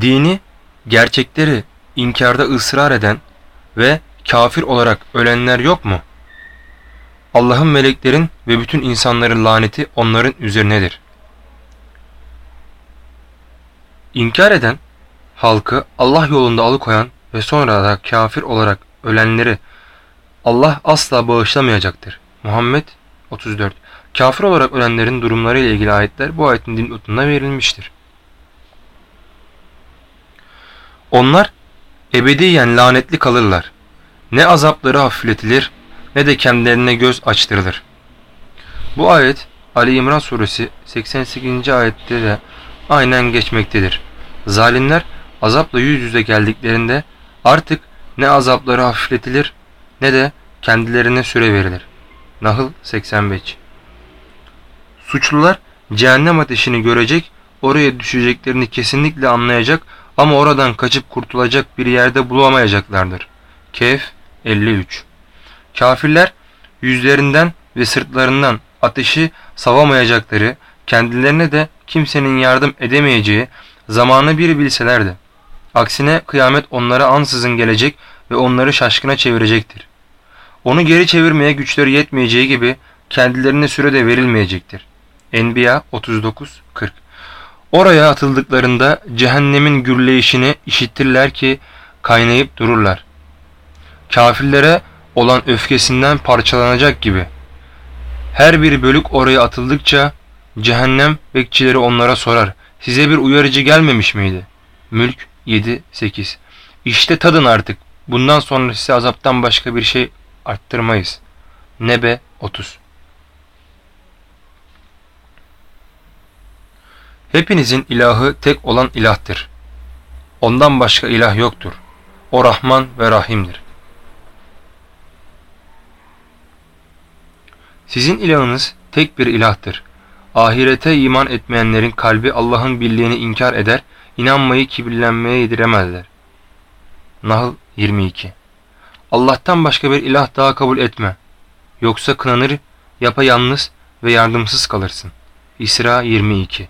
Dini, gerçekleri inkarda ısrar eden ve kafir olarak ölenler yok mu? Allah'ın meleklerin ve bütün insanların laneti onların üzerinedir. İnkar eden, halkı Allah yolunda alıkoyan ve sonra da kafir olarak ölenleri Allah asla bağışlamayacaktır. Muhammed 34 Kafir olarak ölenlerin durumları ile ilgili ayetler bu ayetin dinotunda verilmiştir. Onlar ebediyen lanetli kalırlar. Ne azapları hafifletilir ne de kendilerine göz açtırılır. Bu ayet Ali İmran suresi 88. ayette de aynen geçmektedir. Zalimler azapla yüz yüze geldiklerinde artık ne azapları hafifletilir ne de kendilerine süre verilir. Nahl 85 Suçlular cehennem ateşini görecek, oraya düşeceklerini kesinlikle anlayacak ama oradan kaçıp kurtulacak bir yerde bulamayacaklardır. Kehf 53 Kafirler yüzlerinden ve sırtlarından ateşi savamayacakları, kendilerine de kimsenin yardım edemeyeceği zamanı bir bilselerdi. Aksine kıyamet onlara ansızın gelecek ve onları şaşkına çevirecektir. Onu geri çevirmeye güçleri yetmeyeceği gibi kendilerine süre de verilmeyecektir. Enbiya 39-40 Oraya atıldıklarında cehennemin gürleyişini işittirler ki kaynayıp dururlar. Kafirlere olan öfkesinden parçalanacak gibi. Her bir bölük oraya atıldıkça cehennem bekçileri onlara sorar. Size bir uyarıcı gelmemiş miydi? Mülk 7-8 İşte tadın artık. Bundan sonra size azaptan başka bir şey arttırmayız. Nebe 30 Hepinizin ilahı tek olan ilahtır. Ondan başka ilah yoktur. O Rahman ve Rahim'dir. Sizin ilahınız tek bir ilahtır. Ahirete iman etmeyenlerin kalbi Allah'ın birliğini inkar eder, inanmayı kibirlenmeye yediremezler. Nahl 22 Allah'tan başka bir ilah daha kabul etme. Yoksa kınanır, yapayalnız ve yardımsız kalırsın. İsra 22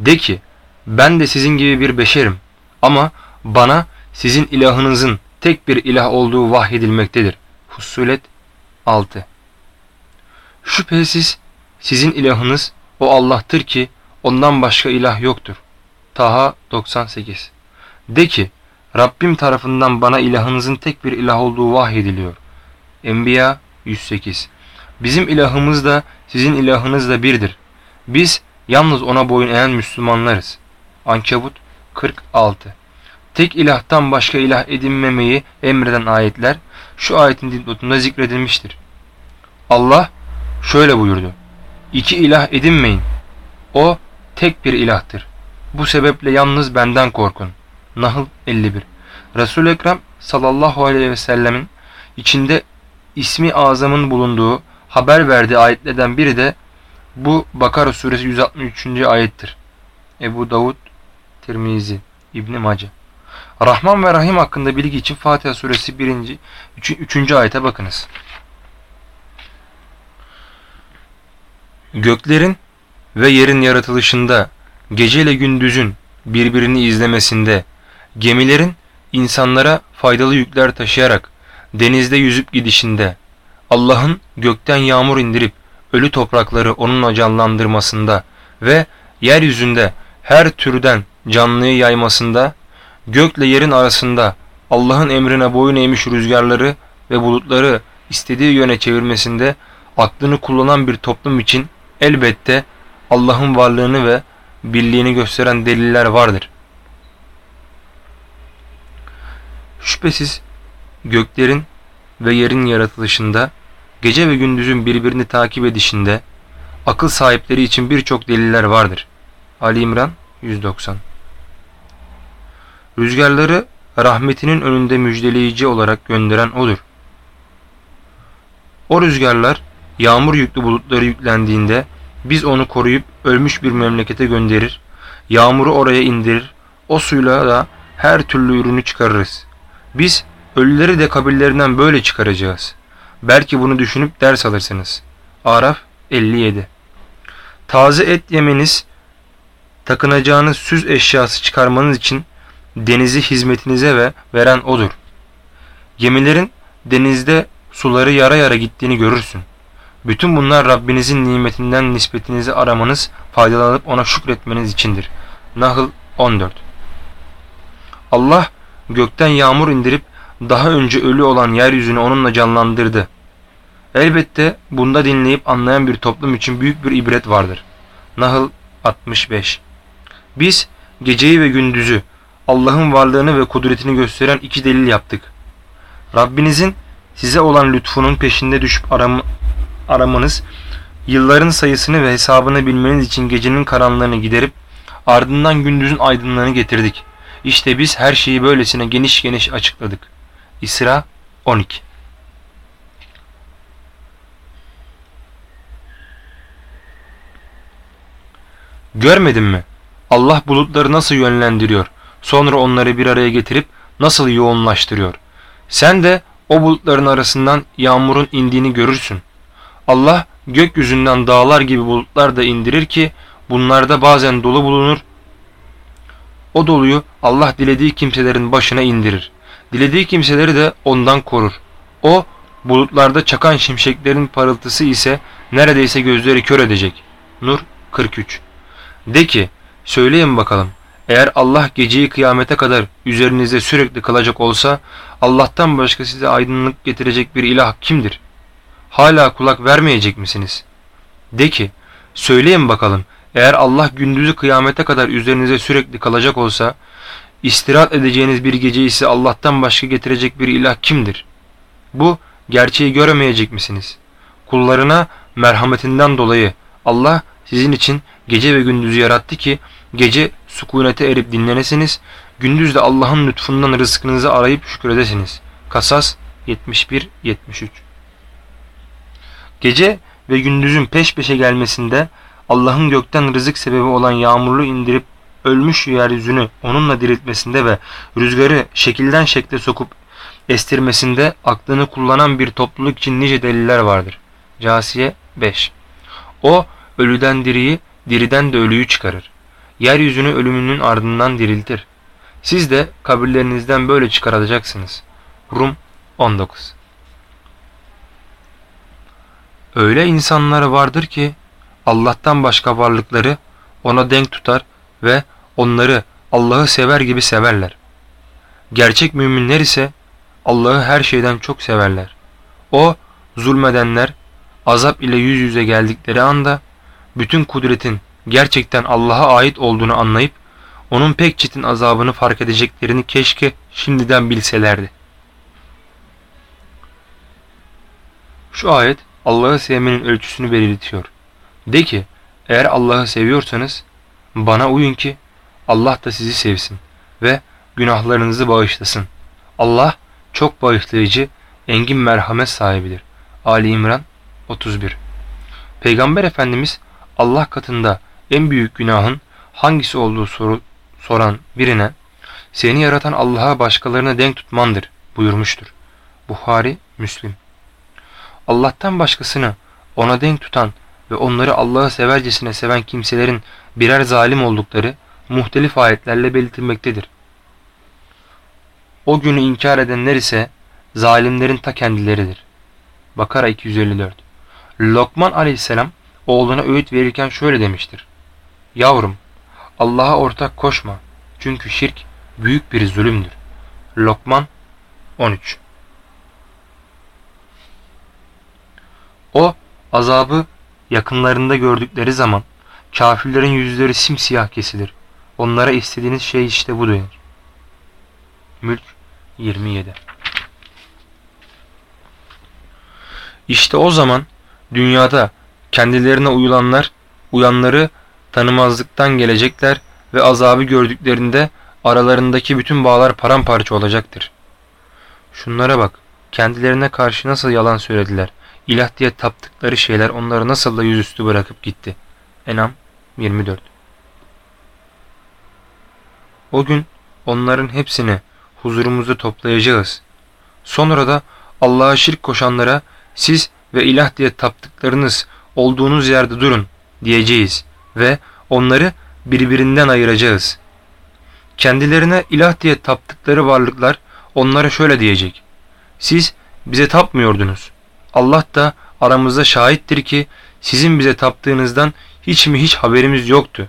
De ki, ben de sizin gibi bir beşerim ama bana sizin ilahınızın tek bir ilah olduğu vahyedilmektedir. Hussulet 6 Şüphesiz sizin ilahınız o Allah'tır ki ondan başka ilah yoktur. Taha 98 De ki Rabbim tarafından bana ilahınızın tek bir ilah olduğu vahyediliyor. Enbiya 108 Bizim ilahımız da sizin ilahınız da birdir. Biz yalnız ona boyun eğen Müslümanlarız. Ankebut 46 Tek ilahtan başka ilah edinmemeyi emreden ayetler şu ayetin dipnotunda zikredilmiştir. Allah şöyle buyurdu. İki ilah edinmeyin. O tek bir ilahtır. Bu sebeple yalnız benden korkun. Nahl 51 resul Ekrem sallallahu aleyhi ve sellemin içinde ismi azamın bulunduğu haber verdiği ayetlerden biri de bu Bakara suresi 163. ayettir. Ebu Davud, Tirmizi, İbn Mace. Rahman ve Rahim hakkında bilgi için Fatiha suresi 1. 3. 3. ayete bakınız. Göklerin ve yerin yaratılışında, gece ile gündüzün birbirini izlemesinde, gemilerin insanlara faydalı yükler taşıyarak denizde yüzüp gidişinde, Allah'ın gökten yağmur indirip ölü toprakları onunla canlandırmasında ve yeryüzünde her türden canlıyı yaymasında, gökle yerin arasında Allah'ın emrine boyun eğmiş rüzgarları ve bulutları istediği yöne çevirmesinde aklını kullanan bir toplum için elbette Allah'ın varlığını ve birliğini gösteren deliller vardır. Şüphesiz göklerin ve yerin yaratılışında, gece ve gündüzün birbirini takip edişinde, akıl sahipleri için birçok deliller vardır. Ali İmran 190 Rüzgarları rahmetinin önünde müjdeleyici olarak gönderen O'dur. O rüzgarlar yağmur yüklü bulutları yüklendiğinde biz onu koruyup ölmüş bir memlekete gönderir, yağmuru oraya indirir, o suyla da her türlü ürünü çıkarırız. Biz ölüleri de kabirlerinden böyle çıkaracağız. Belki bunu düşünüp ders alırsınız. Araf 57 Taze et yemeniz, takınacağınız süz eşyası çıkarmanız için denizi hizmetinize ve veren O'dur. Gemilerin denizde suları yara yara gittiğini görürsün. Bütün bunlar Rabbinizin nimetinden nispetinizi aramanız, faydalanıp ona şükretmeniz içindir. Nahl 14 Allah gökten yağmur indirip daha önce ölü olan yeryüzünü onunla canlandırdı. Elbette bunda dinleyip anlayan bir toplum için büyük bir ibret vardır. Nahl 65 Biz geceyi ve gündüzü Allah'ın varlığını ve kudretini gösteren iki delil yaptık. Rabbinizin size olan lütfunun peşinde düşüp aram aramanız, yılların sayısını ve hesabını bilmeniz için gecenin karanlığını giderip ardından gündüzün aydınlığını getirdik. İşte biz her şeyi böylesine geniş geniş açıkladık. İsra 12 Görmedin mi? Allah bulutları nasıl yönlendiriyor, sonra onları bir araya getirip nasıl yoğunlaştırıyor. Sen de o bulutların arasından yağmurun indiğini görürsün. Allah gökyüzünden dağlar gibi bulutlar da indirir ki bunlarda bazen dolu bulunur. O doluyu Allah dilediği kimselerin başına indirir. Dilediği kimseleri de ondan korur. O bulutlarda çakan şimşeklerin parıltısı ise neredeyse gözleri kör edecek. Nur 43 De ki söyleyin bakalım eğer Allah geceyi kıyamete kadar üzerinizde sürekli kalacak olsa Allah'tan başka size aydınlık getirecek bir ilah kimdir? Hala kulak vermeyecek misiniz? De ki söyleyin bakalım eğer Allah gündüzü kıyamete kadar üzerinize sürekli kalacak olsa istirahat edeceğiniz bir gece ise Allah'tan başka getirecek bir ilah kimdir? Bu gerçeği göremeyecek misiniz? Kullarına merhametinden dolayı Allah sizin için gece ve gündüzü yarattı ki gece sükunete erip dinlenesiniz, gündüz de Allah'ın lütfundan rızkınızı arayıp şükredesiniz. Kasas 71-73 Gece ve gündüzün peş peşe gelmesinde Allah'ın gökten rızık sebebi olan yağmurlu indirip ölmüş yeryüzünü onunla diriltmesinde ve rüzgarı şekilden şekle sokup estirmesinde aklını kullanan bir topluluk için nice deliller vardır. Casiye 5 O ölüden diriyi, diriden de ölüyü çıkarır. Yeryüzünü ölümünün ardından diriltir. Siz de kabirlerinizden böyle çıkarılacaksınız. Rum 19 Öyle insanlar vardır ki Allah'tan başka varlıkları ona denk tutar ve onları Allah'ı sever gibi severler. Gerçek müminler ise Allah'ı her şeyden çok severler. O zulmedenler azap ile yüz yüze geldikleri anda bütün kudretin gerçekten Allah'a ait olduğunu anlayıp onun pek çetin azabını fark edeceklerini keşke şimdiden bilselerdi. Şu ayet Allah'ı sevmenin ölçüsünü belirtiyor. De ki eğer Allah'ı seviyorsanız bana uyun ki Allah da sizi sevsin ve günahlarınızı bağışlasın. Allah çok bağışlayıcı, engin merhamet sahibidir. Ali İmran 31 Peygamber Efendimiz Allah katında en büyük günahın hangisi olduğu soru, soran birine seni yaratan Allah'a başkalarına denk tutmandır buyurmuştur. Buhari, Müslim. Allah'tan başkasını ona denk tutan ve onları Allah'ı severcesine seven kimselerin birer zalim oldukları muhtelif ayetlerle belirtilmektedir. O günü inkar edenler ise zalimlerin ta kendileridir. Bakara 254 Lokman aleyhisselam oğluna öğüt verirken şöyle demiştir. Yavrum Allah'a ortak koşma çünkü şirk büyük bir zulümdür. Lokman 13 O azabı yakınlarında gördükleri zaman kafirlerin yüzleri simsiyah kesilir. Onlara istediğiniz şey işte bu denir. Mülk 27 İşte o zaman dünyada kendilerine uyulanlar, uyanları tanımazlıktan gelecekler ve azabı gördüklerinde aralarındaki bütün bağlar paramparça olacaktır. Şunlara bak, kendilerine karşı nasıl yalan söylediler. İlah diye taptıkları şeyler onları nasıl da yüzüstü bırakıp gitti. Enam 24 O gün onların hepsini huzurumuzda toplayacağız. Sonra da Allah'a şirk koşanlara siz ve ilah diye taptıklarınız olduğunuz yerde durun diyeceğiz ve onları birbirinden ayıracağız. Kendilerine ilah diye taptıkları varlıklar onlara şöyle diyecek. Siz bize tapmıyordunuz. Allah da aramızda şahittir ki sizin bize taptığınızdan hiç mi hiç haberimiz yoktu.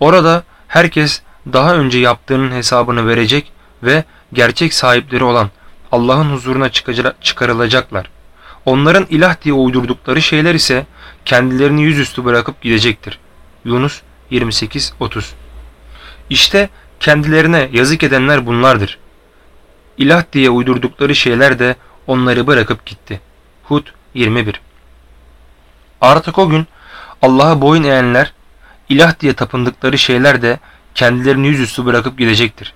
Orada herkes daha önce yaptığının hesabını verecek ve gerçek sahipleri olan Allah'ın huzuruna çıkarılacaklar. Onların ilah diye uydurdukları şeyler ise kendilerini yüzüstü bırakıp gidecektir. Yunus 28-30 İşte kendilerine yazık edenler bunlardır. İlah diye uydurdukları şeyler de onları bırakıp gitti. Hud 21 Artık o gün Allah'a boyun eğenler, ilah diye tapındıkları şeyler de kendilerini yüzüstü bırakıp gidecektir.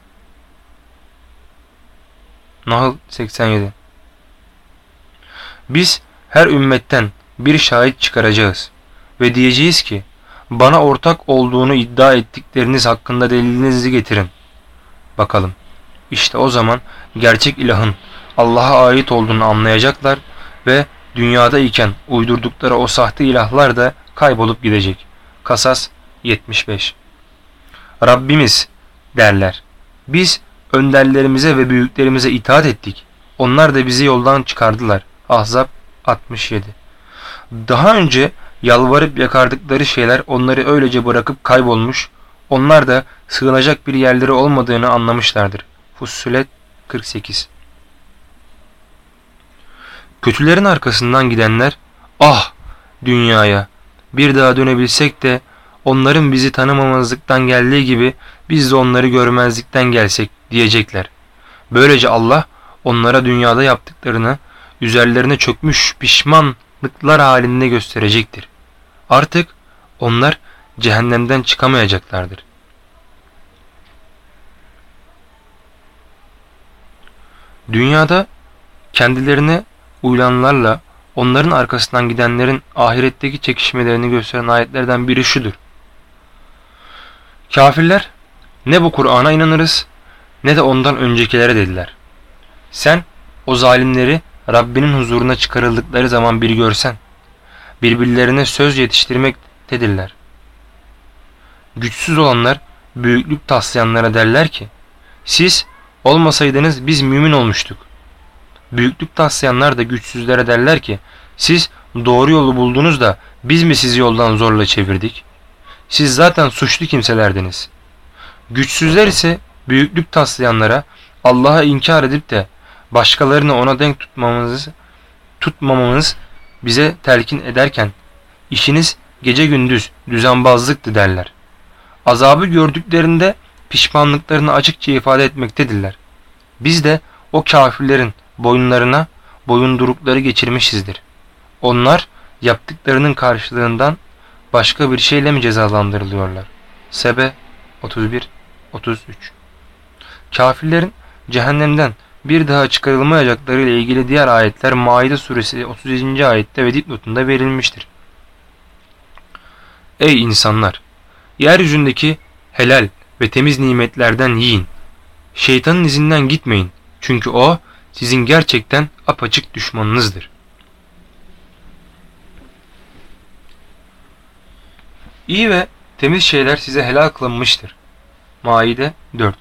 Nahl 87 Biz her ümmetten bir şahit çıkaracağız ve diyeceğiz ki bana ortak olduğunu iddia ettikleriniz hakkında delilinizi getirin. Bakalım. İşte o zaman gerçek ilahın Allah'a ait olduğunu anlayacaklar ve dünyada iken uydurdukları o sahte ilahlar da kaybolup gidecek. Kasas 75 Rabbimiz derler. Biz önderlerimize ve büyüklerimize itaat ettik. Onlar da bizi yoldan çıkardılar. Ahzab 67 Daha önce yalvarıp yakardıkları şeyler onları öylece bırakıp kaybolmuş, onlar da sığınacak bir yerleri olmadığını anlamışlardır. Fussilet 48 Kötülerin arkasından gidenler, ah dünyaya bir daha dönebilsek de onların bizi tanımamazlıktan geldiği gibi biz de onları görmezlikten gelsek diyecekler. Böylece Allah onlara dünyada yaptıklarını üzerlerine çökmüş pişmanlıklar halinde gösterecektir. Artık onlar cehennemden çıkamayacaklardır. Dünyada kendilerine uyulanlarla onların arkasından gidenlerin ahiretteki çekişmelerini gösteren ayetlerden biri şudur. Kafirler ne bu Kur'an'a inanırız ne de ondan öncekilere dediler. Sen o zalimleri Rabbinin huzuruna çıkarıldıkları zaman bir görsen, birbirlerine söz yetiştirmektedirler. Güçsüz olanlar büyüklük taslayanlara derler ki, siz olmasaydınız biz mümin olmuştuk. Büyüklük taslayanlar da güçsüzlere derler ki, siz doğru yolu buldunuz da biz mi sizi yoldan zorla çevirdik? Siz zaten suçlu kimselerdiniz. Güçsüzler ise büyüklük taslayanlara Allah'a inkar edip de başkalarını ona denk tutmamamız, tutmamamız bize telkin ederken işiniz gece gündüz düzenbazlıktı derler. Azabı gördüklerinde pişmanlıklarını açıkça ifade etmektedirler. Biz de o kafirlerin boyunlarına boyundurukları geçirmişizdir. Onlar yaptıklarının karşılığından başka bir şeyle mi cezalandırılıyorlar? Sebe 31 33 Kafirlerin cehennemden bir daha çıkarılmayacakları ile ilgili diğer ayetler Maide suresi 37. ayette ve dipnotunda verilmiştir. Ey insanlar! Yeryüzündeki helal ve temiz nimetlerden yiyin. Şeytanın izinden gitmeyin. Çünkü o sizin gerçekten apaçık düşmanınızdır. İyi ve temiz şeyler size helal kılınmıştır. Maide 4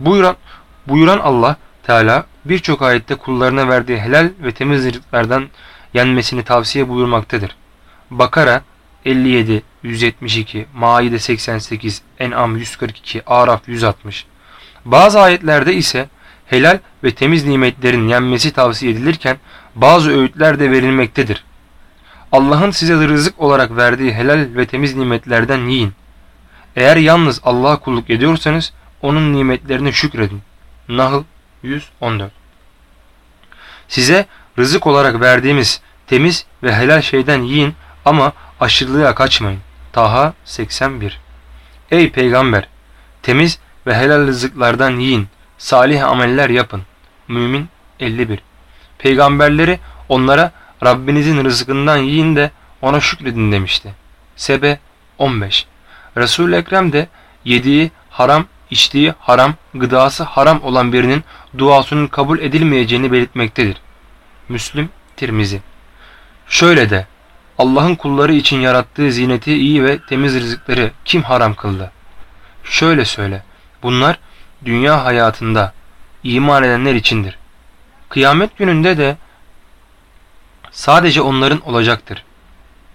Buyuran, buyuran Allah Teala birçok ayette kullarına verdiği helal ve temiz rızıklardan yenmesini tavsiye buyurmaktadır. Bakara 57, 172, Maide 88, En'am 142, Araf 160. Bazı ayetlerde ise helal ve temiz nimetlerin yenmesi tavsiye edilirken bazı öğütler de verilmektedir. Allah'ın size rızık olarak verdiği helal ve temiz nimetlerden yiyin. Eğer yalnız Allah'a kulluk ediyorsanız onun nimetlerine şükredin. Nahl 114 Size rızık olarak verdiğimiz temiz ve helal şeyden yiyin ama aşırılığa kaçmayın. Taha 81 Ey peygamber! Temiz ve helal rızıklardan yiyin. Salih ameller yapın. Mümin 51 Peygamberleri onlara Rabbinizin rızkından yiyin de ona şükredin demişti. Sebe 15 Resul-i Ekrem de yediği haram, içtiği haram, gıdası haram olan birinin duasının kabul edilmeyeceğini belirtmektedir. Müslüm Tirmizi Şöyle de Allah'ın kulları için yarattığı zineti iyi ve temiz rızıkları kim haram kıldı? Şöyle söyle. Bunlar dünya hayatında iman edenler içindir. Kıyamet gününde de sadece onların olacaktır.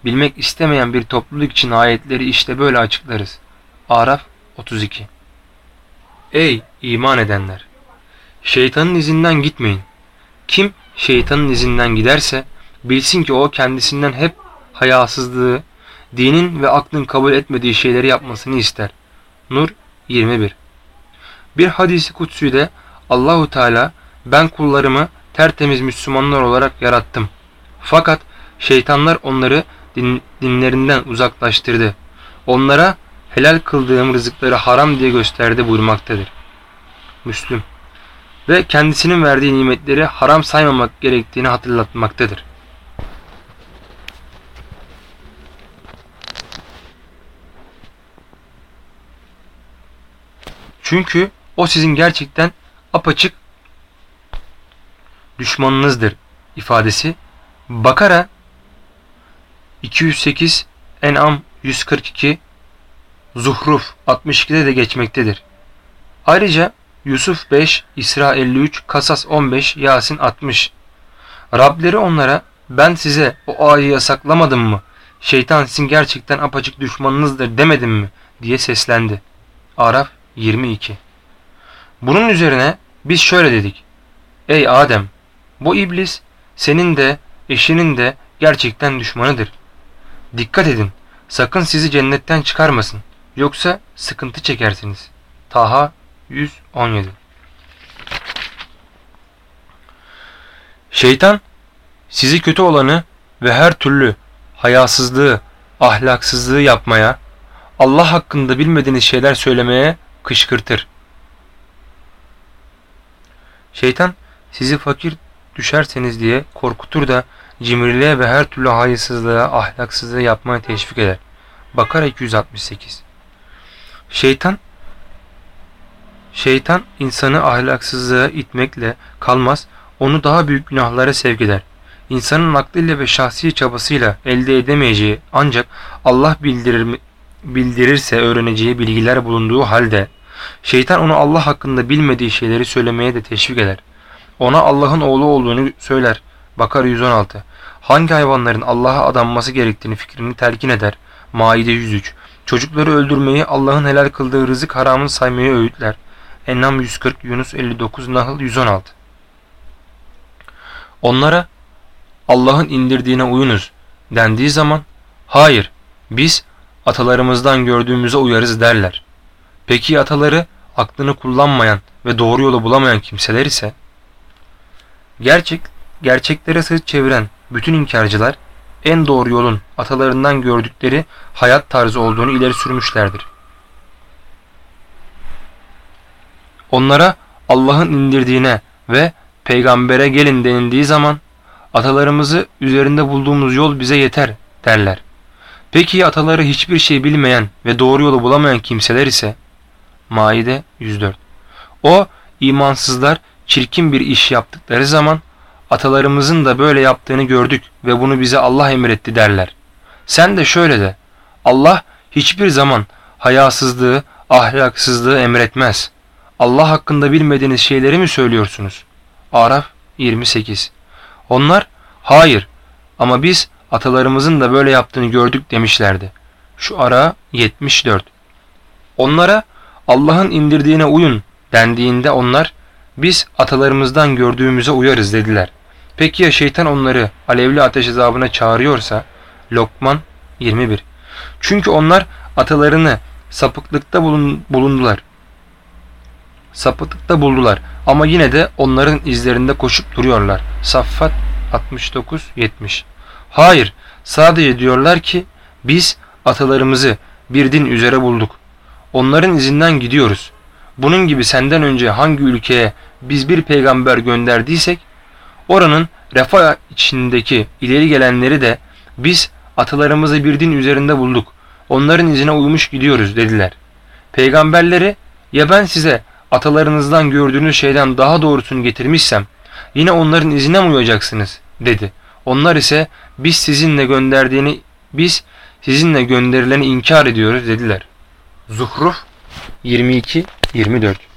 Bilmek istemeyen bir topluluk için ayetleri işte böyle açıklarız. Araf 32 Ey iman edenler! Şeytanın izinden gitmeyin. Kim şeytanın izinden giderse bilsin ki o kendisinden hep hayasızlığı, dinin ve aklın kabul etmediği şeyleri yapmasını ister. Nur 21 Bir hadisi kutsüde Allahu Teala ben kullarımı tertemiz Müslümanlar olarak yarattım. Fakat şeytanlar onları din, dinlerinden uzaklaştırdı. Onlara helal kıldığım rızıkları haram diye gösterdi buyurmaktadır. Müslüm ve kendisinin verdiği nimetleri haram saymamak gerektiğini hatırlatmaktadır. Çünkü o sizin gerçekten apaçık düşmanınızdır ifadesi Bakara 208 En'am 142 Zuhruf 62'de de geçmektedir. Ayrıca Yusuf 5, İsra 53, Kasas 15, Yasin 60. Rableri onlara ben size o ayı yasaklamadım mı? Şeytan sizin gerçekten apaçık düşmanınızdır demedim mi? diye seslendi. Araf 22 Bunun üzerine biz şöyle dedik. Ey Adem! Bu iblis senin de eşinin de gerçekten düşmanıdır. Dikkat edin. Sakın sizi cennetten çıkarmasın. Yoksa sıkıntı çekersiniz. Taha 117 Şeytan sizi kötü olanı ve her türlü hayasızlığı, ahlaksızlığı yapmaya, Allah hakkında bilmediğiniz şeyler söylemeye kışkırtır. Şeytan sizi fakir düşerseniz diye korkutur da cimriliğe ve her türlü hayırsızlığa, ahlaksızlığı yapmaya teşvik eder. Bakara 268 Şeytan Şeytan insanı ahlaksızlığa itmekle kalmaz, onu daha büyük günahlara sevk eder. İnsanın aklıyla ve şahsi çabasıyla elde edemeyeceği ancak Allah bildirir, bildirirse öğreneceği bilgiler bulunduğu halde şeytan onu Allah hakkında bilmediği şeyleri söylemeye de teşvik eder. Ona Allah'ın oğlu olduğunu söyler. Bakar 116. Hangi hayvanların Allah'a adanması gerektiğini fikrini telkin eder. Maide 103. Çocukları öldürmeyi Allah'ın helal kıldığı rızık haramını saymayı öğütler. Enam 140, Yunus 59, Nahl 116. Onlara Allah'ın indirdiğine uyunuz dendiği zaman hayır biz atalarımızdan gördüğümüze uyarız derler. Peki ataları aklını kullanmayan ve doğru yolu bulamayan kimseler ise gerçek gerçeklere sırt çeviren bütün inkarcılar en doğru yolun atalarından gördükleri hayat tarzı olduğunu ileri sürmüşlerdir. Onlara Allah'ın indirdiğine ve peygambere gelin denildiği zaman atalarımızı üzerinde bulduğumuz yol bize yeter derler. Peki ataları hiçbir şey bilmeyen ve doğru yolu bulamayan kimseler ise Maide 104 O imansızlar çirkin bir iş yaptıkları zaman atalarımızın da böyle yaptığını gördük ve bunu bize Allah emretti derler. Sen de şöyle de Allah hiçbir zaman hayasızlığı, ahlaksızlığı emretmez. Allah hakkında bilmediğiniz şeyleri mi söylüyorsunuz? Araf 28 Onlar hayır ama biz atalarımızın da böyle yaptığını gördük demişlerdi. Şu ara 74 Onlara Allah'ın indirdiğine uyun dendiğinde onlar biz atalarımızdan gördüğümüze uyarız dediler. Peki ya şeytan onları alevli ateş azabına çağırıyorsa? Lokman 21 Çünkü onlar atalarını sapıklıkta bulundular sapıklıkta buldular ama yine de onların izlerinde koşup duruyorlar. Saffat 69-70 Hayır sadece diyorlar ki biz atalarımızı bir din üzere bulduk. Onların izinden gidiyoruz. Bunun gibi senden önce hangi ülkeye biz bir peygamber gönderdiysek oranın refah içindeki ileri gelenleri de biz atalarımızı bir din üzerinde bulduk. Onların izine uymuş gidiyoruz dediler. Peygamberleri ya ben size atalarınızdan gördüğünüz şeyden daha doğrusunu getirmişsem yine onların izine mi uyacaksınız dedi. Onlar ise biz sizinle gönderdiğini biz sizinle gönderileni inkar ediyoruz dediler. Zuhruf 22 24